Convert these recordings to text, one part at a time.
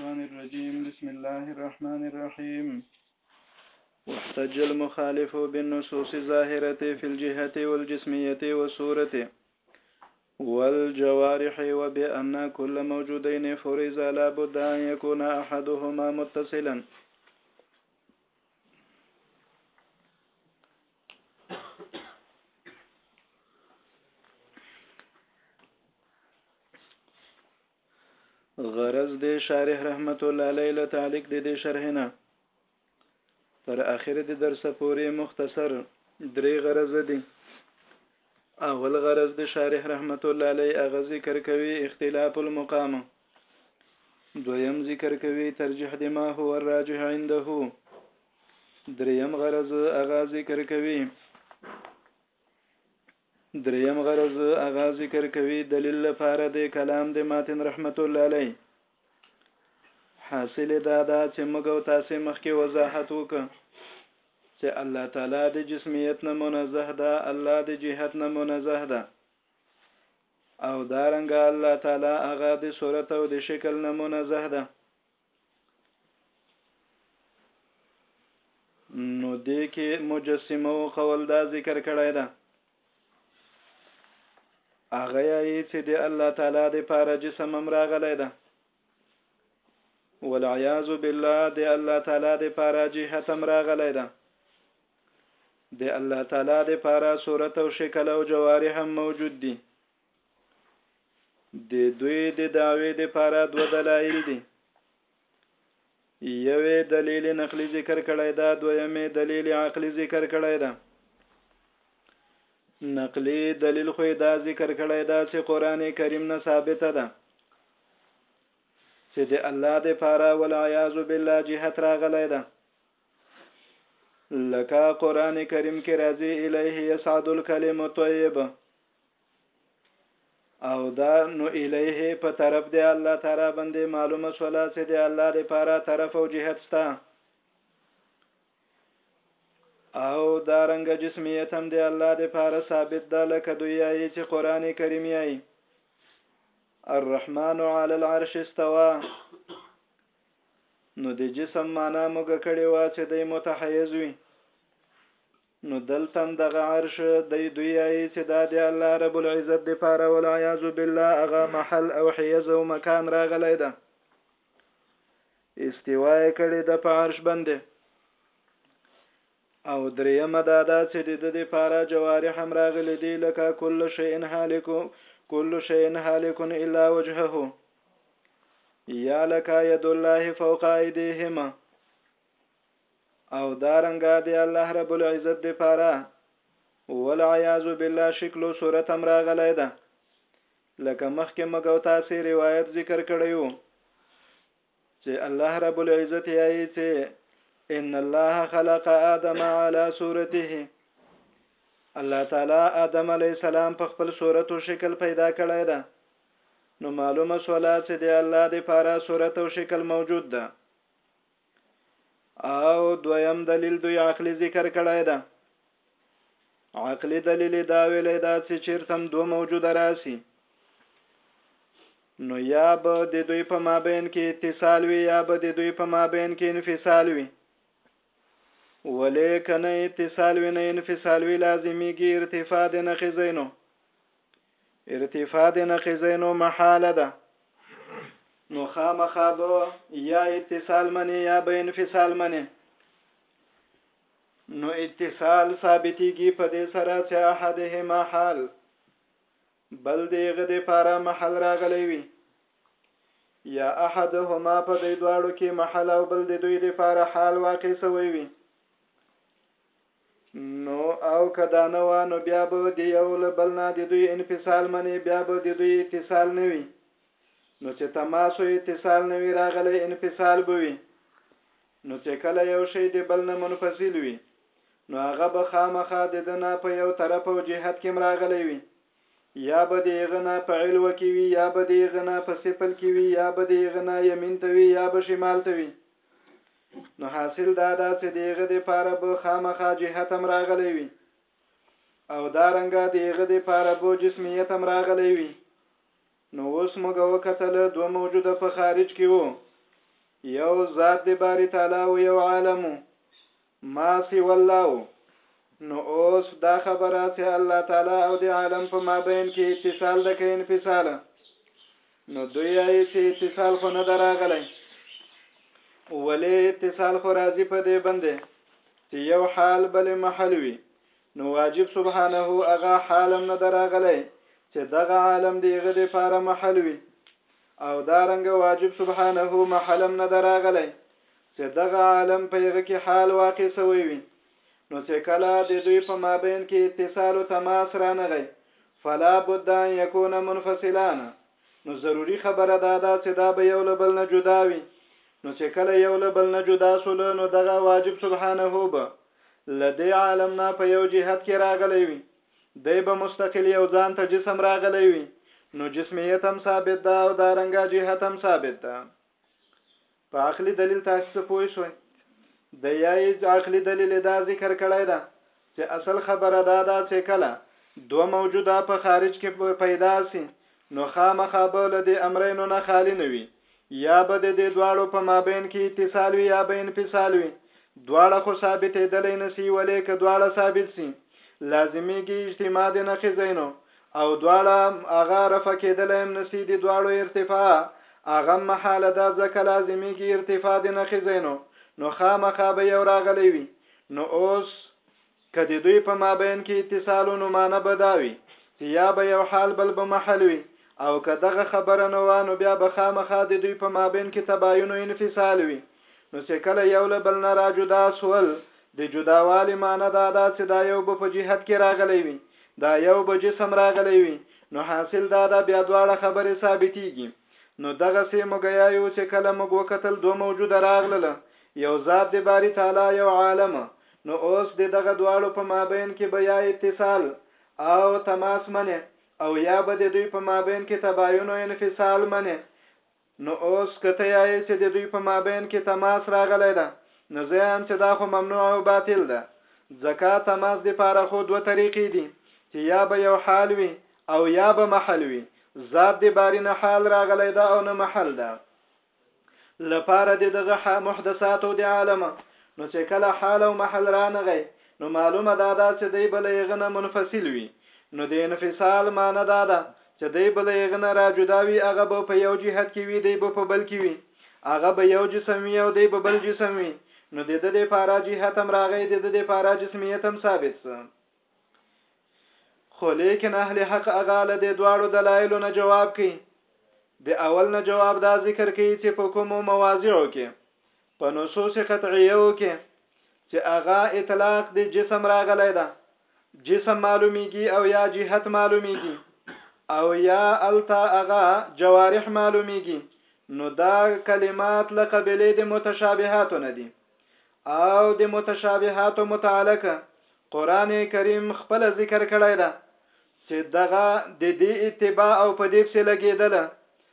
الرجيم بسم الله الرحمن الرحيم واحتج المخالف بالنصوص الظاهرة في الجهة والجسمية والصورة والجوارح وبأن كل موجودين فرز لا بد أن يكون أحدهما متصلا غرض د شارح رحمت الله علیه له تعلیق د دې شرح نه تر اخر د درس پورې مختصر درې غرض دي اول غرض د شارح رحمت الله علیه اغه ذکر کوي اختلاف المقام دویم ذکر کوي ترجیح د ما هو الراجح عنده دریم غرض اغا ذکر کوي دریم غرض هغه ذکر کوي دلیل لپاره د کلام د ماتن رحمت الله علی حاصل دا دا چې موږ او تاسو مخکې وضاحت وکړو چې الله تعالی د جسمیت نه منزه ده الله د جهت نه منزه ده او دارنګه الله تعالی هغه د صورت او د شکل نه منزه ده نو دې کې مجسمه او قول دا ذکر کړی ده هغه یې چې د الله تعالی د پاره جسم امراغلی ده والعیاذ بالله د الله تعالی د پاره جهت امراغلی ده د الله تعالی د پاره صورت او شکل او جوارح هم موجود دي د دوی د دعوی د پاره دو دلایل دي یوې دلیل نقلی ذکر کړی دا دویمې دلیل عقلی ذکر کړی دا نقلی دلیل خو دا ذکر کړی دا چې قران کریم نه ثابت ده چې د الله د پاره والعیاذ بالله جهت راغلی ده لکه قران کریم کې راځي الیه یصعد الکلم الطیب او دا نو الیه په طرف دی الله تعالی باندې معلومه شولا چې دی الله لپاره طرف او جهت شته او دا رنګ جسمیت هم دی الله لپاره ثابت ده لکه دوی یې چې قران کریم یې الرحمن علی العرش استوا نو د جسم معنا موږ کړي وا چې د متحیز وي نو دلته هم دغه عرش دی دوی یایی چه دا د الله رب العزت د پاره والعیاذ بالله هغه محل او حیز او مکان راغلی ده استوا یې کړې ده په عرش باندې او دریمه دا ده چې د د لپاره جوارح هم راغلي دي لکه کل شی هالک کل شی هالک الا وجهه یا لکه ید الله فوق ایدیهما او دا رنګه دی الله رب العزت دی پاره والعیاذ بالله شکل او صورت هم راغلی ده لکه مخکې مګو تاسو روایت ذکر کړیو چې الله رب العزت یې چې ان الله خلق ادم على صورته الله تعالی ادم علی السلام په خپل صورت او شکل پیدا کړی دا نو معلومه سواله چې دی الله د پاره صورت او شکل موجود ده او دویم دلیل دوی عقلی ذکر کړی ده عقلی دلیل دا ویلی دا چې چیرتم دو موجود راسي نو یا به د دوی په مابین کې اتصال وي یا به د دوی په مابین کې انفصال وي ولې کنه اتصال وي نه انفصال وي لازمیږي ارتفاع د نخې زینو ارتفاع د نقیزینو محاله ده نو خامخا به یا اتصال منی یا به انفصال منی نو اتصال ثابتېږي په دې سره چې احده محل بل دیغه د پاره محل راغلی وي یا احدهما په دې دواړو کې محل او بل د دوی د پاره حال واقع سوی وي نو او که دا نه وه نو بیا به د یو له بل نه د دوی انفصال منې بیا به د دوی اتصال نه وي نو چې تماس او اتصال نه وي راغلی انفصال به وي نو چې کله یو شی د بل نه منفصل وي نو هغه به خامخا د ده نه په یو طرف او جهت کې راغلی وي یا به د هغه نه په علوه کې وي یا به د هغه نه په سفل کې وي یا به د هغه نه یمین ته وي یا به شمال ته وي نو حاصل دا ده چې دیغه د پاره به خامخا جهت هم راغلی وي او دا رنګه دیغه د پاره به جسمیت هم راغلی وي نو اوس موږ وکتل دوه موجوده په خارج کې وو یو ذات د باری تعالی او یو عالم ما سوی الله وو. نو اوس دا خبره چه الله تعالی او د عالم په مابین کې اتصال ده که انفصال نو دوی آئی چه اتصال خو نه دراغلی ولی اتصال خو راضی په دی بنده چه یو حال بل محل وی نو واجب سبحانه اغا حالم نه دراغلی چه دغه عالم دی غد پاره محل وی او دارنګ واجب سبحانه محلم نه دراغلی چې دغه عالم په یغه کې حال واقع سوی وي نو چې کله د دوی په مابین کې اتصال و تماس رانغی فلا بد ان یکون منفصلان نو ضروري خبره دا ده چې دا به یو له بل نه جدا وي نو چې کله یو له بل نه جدا سول نو دغه واجب سبحانه به له دې عالم نه په یو جهت کې راغلی وي دی به مستقل یو ځان ته جسم راغلی وي نو جسمیت هم ثابت ده او دارنګه جهت هم ثابت ده په عقلي دلیل تاسو څه پوه شوئ د یایج عقلي دلیل دا ذکر کړی ده چې اصل خبره دا ده چې کله دوه موجوده په خارج کې پیدا سي نو خامخا به له دې امرینو نه خالي نه وي یا به د دې دواړو په مابین کې اتصال وي یا به انفصال وي دواړه خو ثابتېدلی نه سي ولې که دواړه ثابت سي لازمیږي اجتماع د نقیزینو او دواړه هغه رفع کېدلی هم نسی دی دواړو ارتفاع هغه محاله ده ځکه لازمیږي ارتفاع د نقیزینو نو خامخا به یو راغلی وي نو اوس که د دوی په مابین کې اتصال نو معنی به دا وي چې یا به یو حال بل به محل وي او که دغه خبره نه وه نو بیا به خامخا د دوی په مابین کې تباین او انفصال وي نو چې کله یو له بل نه را جدا سول، د جدا والي معنی دا ده چې دا یو به په جهت کې راغلی وي، دا یو به جسم راغلی وي، نو حاصل دا ده بیا دواړه خبرې ثابتیږي. نو دغسې موږیایو چې کله موږ وکتل دوه موجوده راغلل، یو ذات د باري تعالی یو عالم، نو اوس د دغه دواړو په مابین کې به یا اتصال او تماس منې او یا به د دوی په مابین کې تباین و انفصال منې، نو اوس که ته یایې چې د دوی په مابین کې تماس راغلی ده نو زه یایم چې دا خو ممنوع او باطل ده ځکه تماس د پاره خو دوه طریقې دي چې یا به یو حال وي او یا به محل وي ذات د باری نه حال راغلی ده او نه محل ده لپاره د دغه محدثاتو د عالم نو چې کله حال او محل رانغی نو معلومه دا ده چې دی به له هغه نه منفصل وي، نو د انفصال معنی دا ده چې دی به له هغه نه را جدا وي، هغه به په یو جهت کې وي، دی به په بل کې وي، هغه به یو جسم وي او دی به بل جسم وي، نو د ده لپاره جهت هم راغی، د ده لپاره جسمیت هم ثابت سو. خو لیکن اهل حق هغه له دې دواړو دلایلو نه جواب کوي. د اول نه جواب دا ذکر کوي چې په کومو مواضعو کې په نصوص قطعیو کې چې هغه اطلاق دی جسم راغلی ده جسم معلومیږي او یا جهت معلومیږي او یا التا هغه جوارح معلومیږي نو دا کلمات لقبلې د متشابهات نه دي او د متشابهات متعلق قران کریم خپل ذکر کړی ده چې دغه د دې اتباع او په دې پسې لګیدل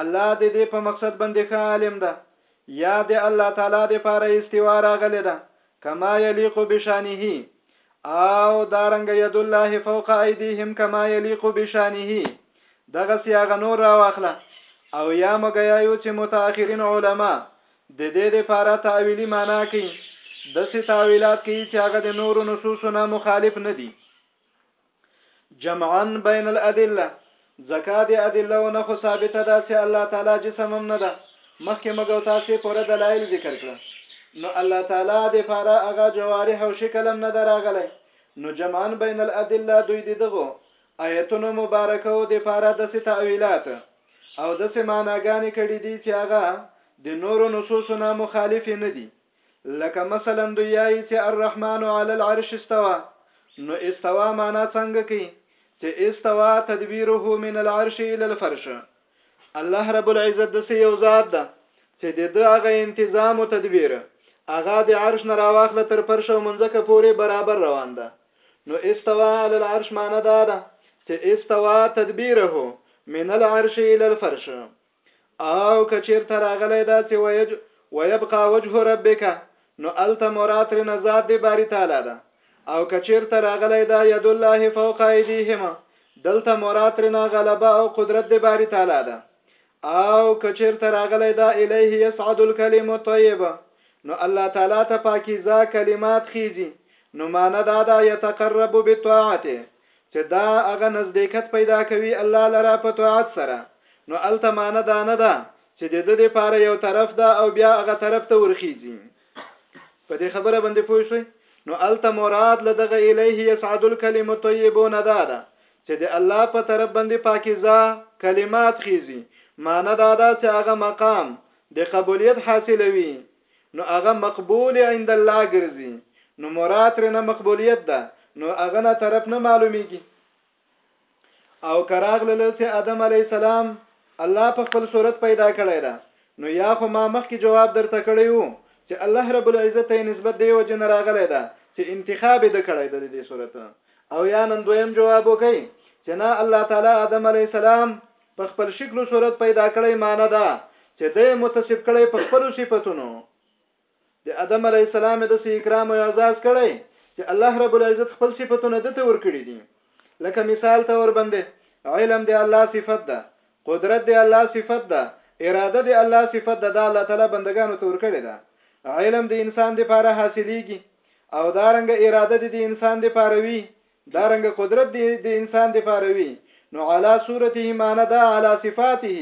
الله د دې په مقصد باندې ښه عالم ده یا د الله تعالی د پاره استوا راغلی ده کما یلیق بشانه او دارنګ ید الله فوق ایدیهم کما یلیق بشانه دغه سیاغه نور را واخله او یا مګیا یو چې متأخرین علما د دې د پاره تعویلی معنا کوي د سي تعویلات کوي چې هغه د نورو نصوصو نه مخالف نه دي جمعا بين الادله ځکه د ادلو نه خو ثابته ده چې الله تعالی جسم هم نه ده مخکې مګو تاسې پوره دلایل ذکر کړه نو الله تعالی د پاره هغه جوارح او شکل هم نه دراغلی نو جمعا بین الادله دوی د دغو آیتونو مبارکو د پاره د څه تاویلات او د څه معناګانې کړې دي چې هغه د نورو نصوصو نه مخالف نه دي لکه مثلا دوی یایی چه الرحمن علی العرش استوا نو استوا معنا څنګه کی چه استوا تدبیره من العرش الى الفرش الله رب العزت دسی یو ذات ده چه د ده هغه انتظام او تدبیر هغه د عرش نه راواخله تر فرش او منځکه پورې برابر روان ده نو استوا علی العرش معنا دا ده چه استوا تدبیره من العرش الى الفرش او که چیرته راغلی داسې ویج ویبقا وجه ربک نو هلته مراد ترینه ذات دی باری تعالی ده او که چیرته راغلی دا ید الله فوق ایدیهم دلته مراد ترینه غلبه او قدرت دی باری تعالی ده او که چیرته راغلی دا الیه یسعد الکلم الطیب نو الله تعالی ته پاکیزه کلمات خیزی نو معنی دا دا یتقرب بالطاعت چې دا هغه نزدېکت پیدا کوي الله لره په طاعت سره نو هلته معنی دا نه ده چې د ده دپاره یو طرف ده او بیا هغه طرف ته ورخیزي په دې خبره باندې پوه شئ نو الته مراد له دغه الیه یصعد الکلم الطیب نه دا ده چې د الله په طرف باندې پاکیزه کلمات خیزي معنی دا ده چې هغه مقام د قبولیت حاصلوي نو هغه مقبول عند الله ګرځي نو مراد ترنه مقبولیت ده نو هغه نه طرف نه معلومیږي او کراغله لسی ادم علی السلام الله په خپل صورت پیدا کړی دا نو یا خو ما مخکې جواب درته کړی وو چې الله رب العزت ته نسبت دی وجه نه راغلی دا چې انتخاب د کړی د دې صورت او یا نن دویم جواب وکي چې نه الله تعالی ادم علی السلام په خپل شکل و صورت پیدا کړی معنی دا چه ده یې متصف کړی په خپلو صفتونو د ادم علیه السلام یې داسې اکرام او اعزاز کړی چه الله رب العزت خپل صفتونه ده ته ورکړي دي لکه مثال طور باندې علم د الله صفت ده قدرت د الله صفت ده اراده د الله صفت ده دا الله تعالی بندگانو ته ورکړي ده علم د انسان د پاره حاصلېږي او دارنګ اراده د انسان د پاره وي دا رنګه قدرت دی د انسان د پاره وي نو علا صورته معنی دا علا صفاته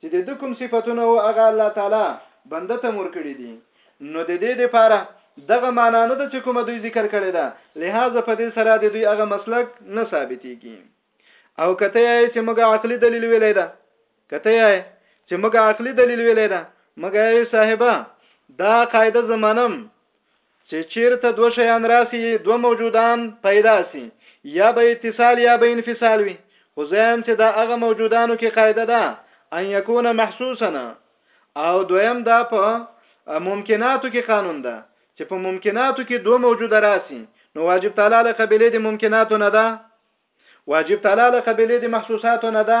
چې د د کوم صفاتونه او هغه الله تعالی بنده ته مور کړی دي نو د دې د پاره دغه معنا نه ده چې کومه دوی ذکر کړی ده لہذا په دې سره د دوی هغه مسلک نه ثابتېږي او کته یې چې موږ عقلي دلیل ویلې ده کته یې چې موږ عقلي دلیل ویلې ده مګر صاحبہ دا قاعده زمانم چې چیرته دوه شیان راسي دوه موجودان پیدا سي یا به اتصال یا به انفصال وي خو زم چې دا هغه موجودانو کې قاعده ده ان یکون محسوسا او دویم دا په ممکناتو کې قانون ده چې په ممکناتو کې دوه موجوده راسي نو واجب تعالی له قبيله د ممکناتو نه ده واجب تعالی له قبيله د محسوساتو نه ده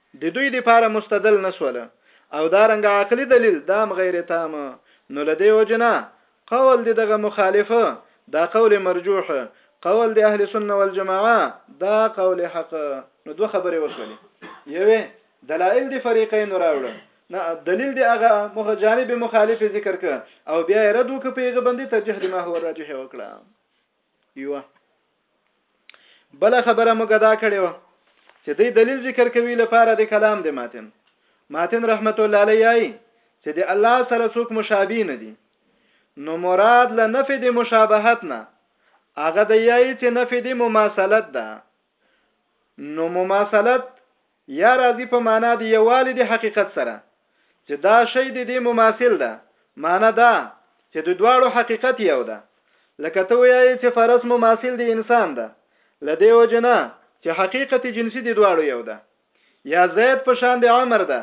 ددوی دپاره مستدل نه شول او دا رنګه عقلي دليل دام غير تام نو له دې وجې نه قول د دغه مخالف دا قول مرجوح قول د اهل سنه والجماعه دا قول حق نو دوه خبرې وشولې يوې دلائل د فريقين راوړه نه دلیل دی هغه مخ جانب مخالف ذکر ک او بیا رد وک پیغه بندي ترجیح دی ما هو راجح وکړه یو بل خبره موږ دا کړې و چې دې دلیل ذکر کوي لپاره د کلام د ماتن ماتن رحمت الله علیه چې د الله سره څوک مشابه نه دي نو مراد له نفي د مشابهت نه هغه د یای چې نفي د مماثلت ده نو مماثلت یا راځي په مانا د یووالي د حقیقت سره چې دا شی د دې مماثل ده مانا دا چې د دواړو حقیقت یو ده لکه ته وایې چې فرس مماثل د انسان ده لدې وجنه چې حقیقت جنسي د دواړو یو ده یا زید په شان د عمر ده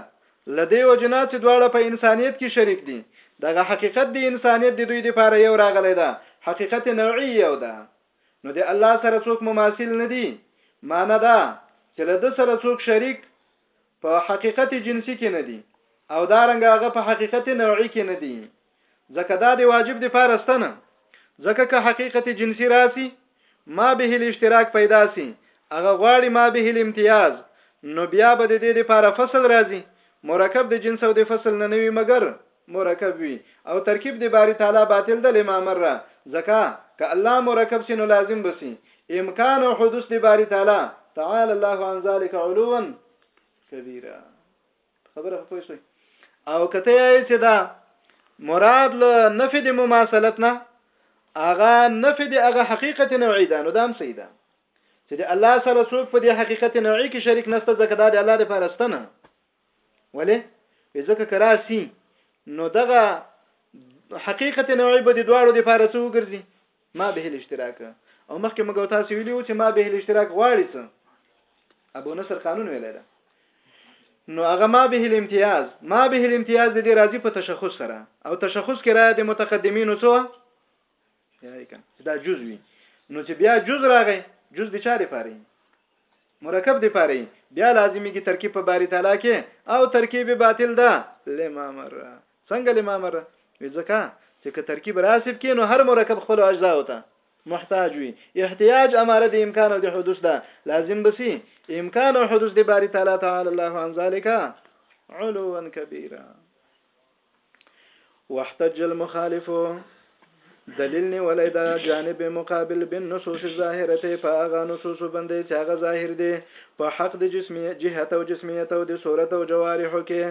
لدې وجنه چې دواړه په انسانیت کې شریک دي دغه حقیقت د انسانیت د دوی لپاره یو راغلی ده حقیقت نوعي یو ده نو د الله سره څوک مماثل نه دي معنی دا چې له د سره څوک شریک په حقیقت جنسی کې نه دي او دا رنګ هغه په حقیقت نوعي کې نه دي ځکه دا دی واجب دی فارستنه ځکه که حقیقت جنسی راسي ما به الاشتراک پیدا سي هغه غواړي ما به الامتیاز نو بیا به د دې لپاره فصل راځي مرکب د جنس او د فصل نه نوي مګر مرکب وي او ترکیب د باری تعالی باطل ده لما مره ځکه که الله مرکب سي نو لازم به سي امکان او حدوث د باری تعالی تعالی الله عن ذلك علوا کبیره خبره خو پوه شوي او کته یې چې دا مراد له نفي د مماثلت نه اغه نفي د اغه حقیقت نوعي ده نو دام سیده چې د الله سره څوک په دې حقیقت نوعي کې شریک نشته ځکه دا د الله لپاره ستنه ولې ځکه کراسي نو دغه حقیقت نوعي به د دواړو د لپاره څه وګرځي ما به الاشتراک او مخکې موږ تاسو ویلو چې ما به الاشتراک غواړي څه ابو نصر قانون ویل دا نو هغه ما به الامتیاز ما به الامتیاز د دې راضي په تشخص سره او تشخص کې را د متقدمینو څو یاري کنه چې دا جز وي نو چې بیا جز راغی جز د چا لپاره مرکب د پاره بیا لازمي کې ترکیب په باری تعالی کې او ترکیب باطل ده لما مر څنګه لما مر ځکه چې که ترکیب راسب کې نو هر مرکب خپل اجزا وته محتاج وي احتیاج اماره د امکان او د حدوث ده لازم بسی امکان او حدوث د باری تعالی تعالی الله عن ذلک علوا کبیره واحتج المخالف دلیل نیولای دا جانب مقابل بن نصوص ظاهرته په هغه نصوص باندې چې هغه ظاهر دي په حق د جسمی جهت او جسمیت او د صورت او جوارح کې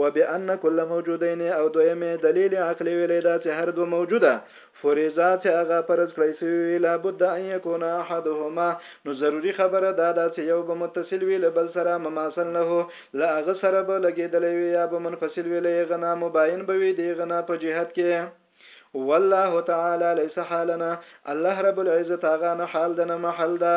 وبان كل موجودین او دویمه دلیل عقلی ویلې دا چې هر دو موجوده فریضه چې هغه فرض کړی سوی وي لابد ان یکون احدهما نو ضروري خبره دا ده چې یو به متصل وي له بل سره مماثل له له هغه سره به لګیدلی وي یا به منفصل وي له هغه نه مباین به وي د هغه نه په جهت کې والله تعالی لیس حالنا الله رب العزت هغه نه حال ده نه محل ده.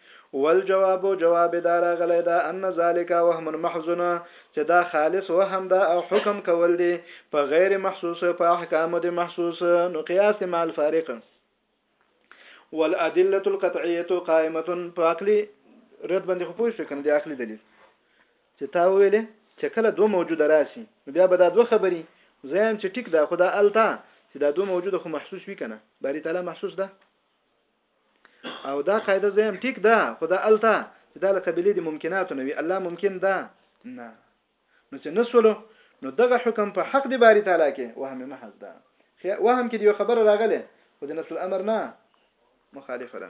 والجواب جواب دا راغلی ده ان ذلک وهم محض چې دا خالص وهم ده او حکم کول دي په غیر محسوس په احکام د محسوس نو قیاس مع الفارق والادله القطعيه قائمه په عقلي رد باندې خو پوه شو کنه د عقلي دلیل چې تا ویلې چې کله دوه موجوده راشي نو بیا به دا دوه خبري زم چې ټیک دا خدا التا چې دا دوه موجوده خو محسوس وي کنه باری تعالی محسوس ده او دا قاعده زه هم ټیک ده خو دا الته چې دا له قبلې د ممکناتو نه وي الله ممکن ده نه نو چې نسولو نو دغه حکم په حق دی باری تعالی کې وهم محض ده وهم کې یو خبر راغله خو د نسل امر نه مخالفه ده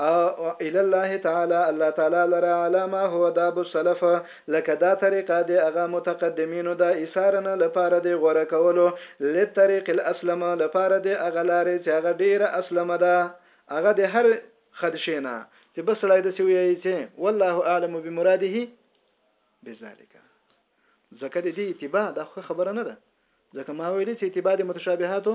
او الى الله تعالی الله تعالی لره علامه هو داب السلف لکه دا طریقه د هغه متقدمینو د ایثارنه لپاره د غوره کولو للطریق الاسلم لپاره د هغه لارې چې هغه ډیره اسلمه ده هغه د هر خدشې نه چې بس سړی د سی ویایي چې والله اعلم بمراده بذلک ځکه د دې اتباع دا خبره نه ده ځکه ما ویلي چې اتباع د متشابهاتو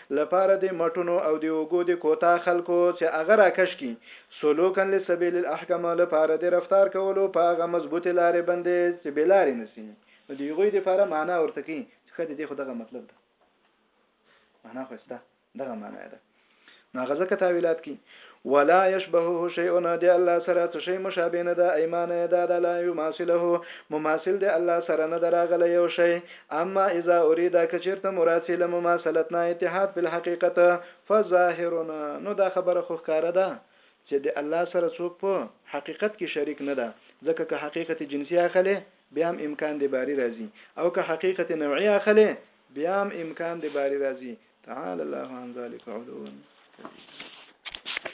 لپاره د مټونو او د اوږو د کوتاه خلکو چې هغه راکش کړي، سلوکاً لسبیل الاحکم، لپاره د رفتار کولو په هغه مضبوطې لارې باندې چې بې لارې نه شي. نو د هغوی لپاره معنی ورته کوي چې ښه د دې خو دغه مطلب ده، معنی خو یې شته، دغه معنی یې ده، نو هغه ځکه تاویلات کوي. ولا یشبهه شیء د الله سره څه شی مشابه نه ده ای معنی یې دا ده لا یماثله مماثل د الله سره نه ده راغلی یو شی اما اذا ارید که چېرته مراد سي له مماثلت نه اتحاد فی الحقیقت فظاهر نو دا خبره خو ښکاره ده چې د الله سره څوک په حقیقت کې شریک نه ده ځکه که حقیقت جنسي اخلې بیا هم امکان د باري راځي او که حقیقت نوعي اخلې بیا هم امکان د باری راځي تعالی الله عن ذلک علوا کبیرا